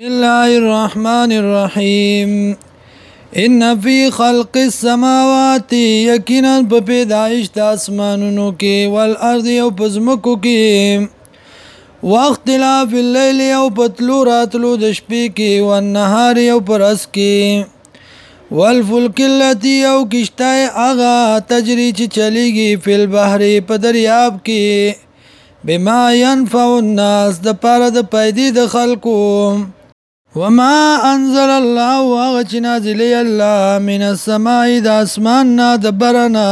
بسم الله الرحمن الرحیم ان فی خلق السماوات یقینا په پیدایش د اسمانونو کې ول ارض او پزمکو کې واختلاف الليل او پتلو راتلو د شپې کې او نهار او پرس کې والفلك التي او کشتای اغا تجری چې چلیږي په بحر په دریاب کې بما ينفع الناس د پاره د پیدې د خلکو وما انزل الله واغ چې نازلې الله من السماء د اسمان نه د برنا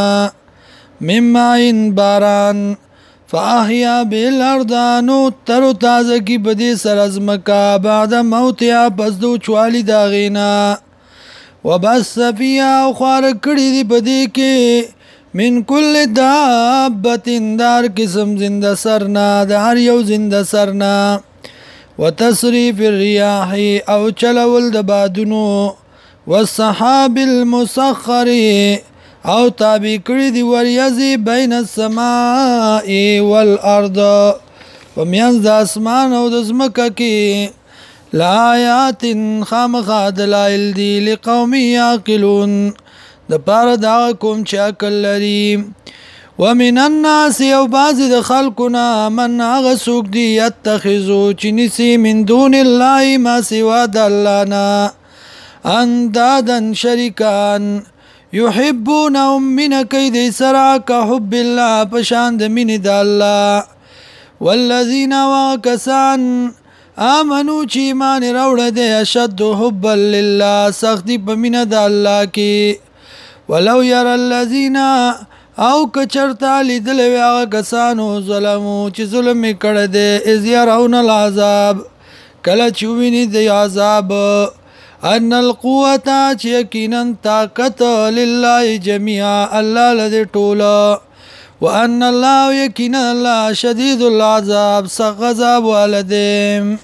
مما ان باران فاحیا بالارض نو تر تازه کی بدی سرزمکا بعد موت یا پس دو چوالی دا غینا وبس فیا خور کړي دی بدی کې من کل دابت اندار قسم زنده سرنا د هر یو زنده سرنا وتصریف الرياح او چلول د بادونو والسحاب المسخر او تابع کړی دی وریځي بین السماء والارض ومینځ د اسمان او د زمکه کې لایات خامخا دلایل دی لقوم یاقلون د پاره دا کوم چې عقل لري ومن الناس یو باز د خلقنا من هغه څوک دی یتخذو چې نسی من دون الله ما سوا د الله نه اندادن شریکان يحبونهم من کید سرا که حب الله پشان د من د الله والذین وکسان امنو چې ایمان راوړ دي اشد حب لله سختی په من د الله کې ولو ير الذين او کچرتا لیدل هغه کسانو ظلمو چې ظلم کړه دې از يرون العذاب کله چې ویني د عذاب ان القوه چې یقینا طاقت لله جميعا الله لدې ټوله وان الله یقینا الله شدید العذاب سغذاب ولدم